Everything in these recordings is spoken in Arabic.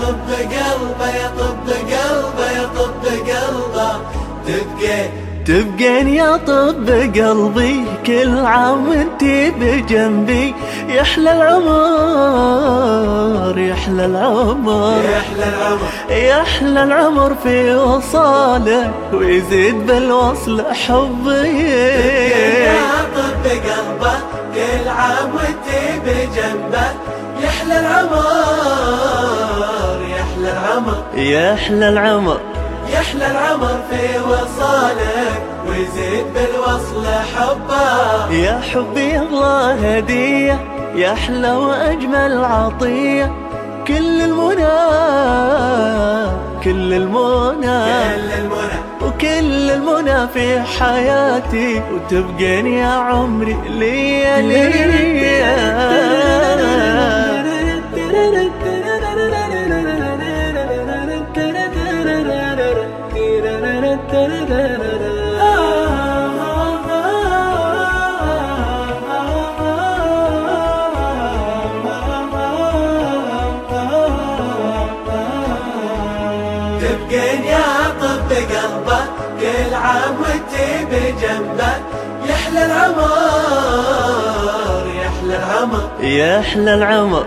طب قلبه يا طب قلبه يا طب قلبه. تبقى تبقين يا طب قلبي كل عام وانتي بجنبي. يحلى العمر يحلى العمر. يحلى العمر. يحلى العمر في وصالك ويزيد بالوصل حبي. يا طب قلبه كل عام وانتي بجنبه. يحلى العمر. العمر يحلى العمر. يحلى العمر في وصالك ويزيد بالوصل حبه يا حبي الله هدية يا أحلى وأجمل عطية. كل المنى كل المنى. كل المنى. وكل المنى في حياتي وتبقين يا عمري ليا تبقين يا طب قلبه كل عام وانتي بجنبه. يحلى العمر يحلى العمر. يحلى العمر.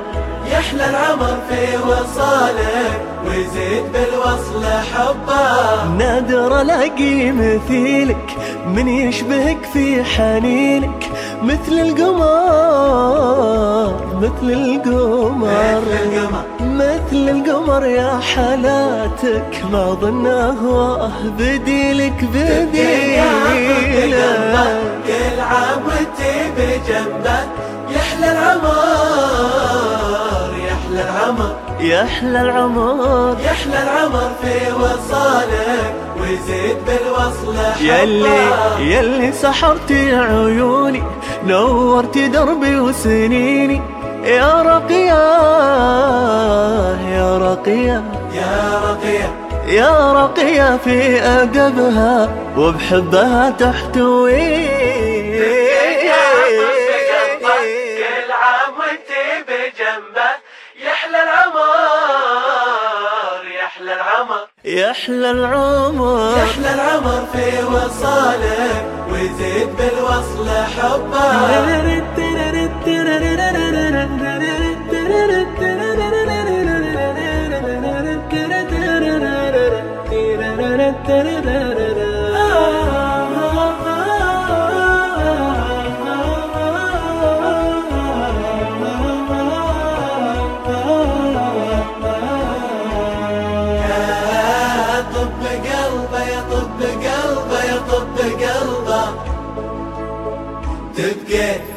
يحلى العمر في وصالك ويزيد بالوصل حبه. نادر ألاقي مثيلك من يشبهك في حنينك. مثل القمر مثل القمر. مثل القمر. مثل القمر يا حالاتك ما بديلك طب قلبه بديلك كل عام وانتي بجنبه يحلى العمر. يحلى العمر يحلى العمر يحلى العمر في وصالك ويزيد بالوصل حبه يلي يلي سحرتي عيوني نورتي دربي وسنيني. يا رقية يا رقية. يا رقية. يا رقية في أدبها وبحبها تحتوي كل عام بجنبه. يحلى العمر يحلى العمر. يحلى العمر. يحلى العمر في وصالك ويزيد بالوصل حبه. يطب قلبه يطب قلبه. تبكي